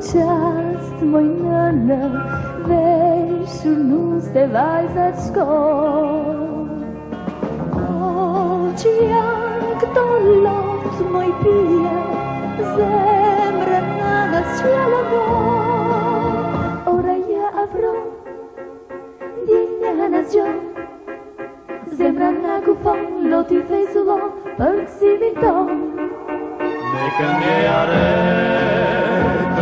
часть мой номер, вечер ну сдевай за школ. Ocean, кто лоб мой пья, земля на нас шляла Ора я авро, диня нас ждет. Zembra na gufon, lo ti fei sulon, perk si viton. Ne kan ne are.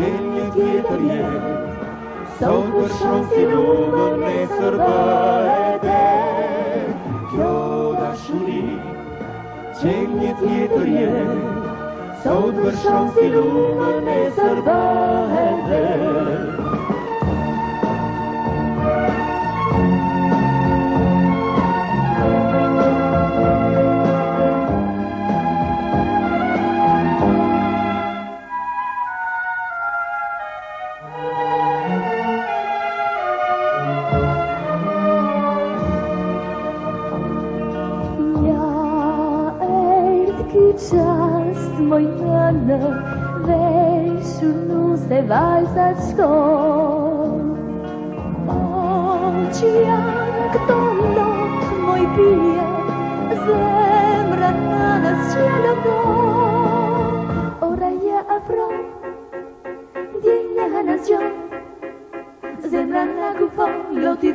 qenë një tjetër jetë, sa u të si lukën në sërba e dhe. Kjo dashuri, qenë një tjetër jetë, sa u të si lukën në sërba e dhe. just moicano, deixo no se vai začko. Oh, jak to zemra na nas Ora afro, jo, zemra na gufo, loti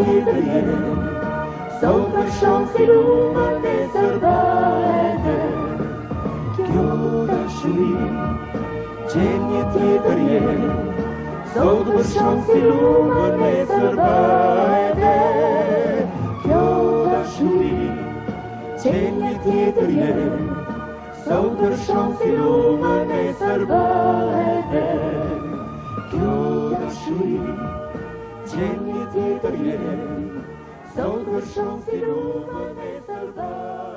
të jenë Sot për shumë si lumë të sërbëte Kjo dëshiri që një tjetër jenë Sot për shumë si lumë të sërbëte Kjo dëshiri që një tjetër jenë Sot për shumë si lumë të sërbëte тень летит в Солнце шел с любовной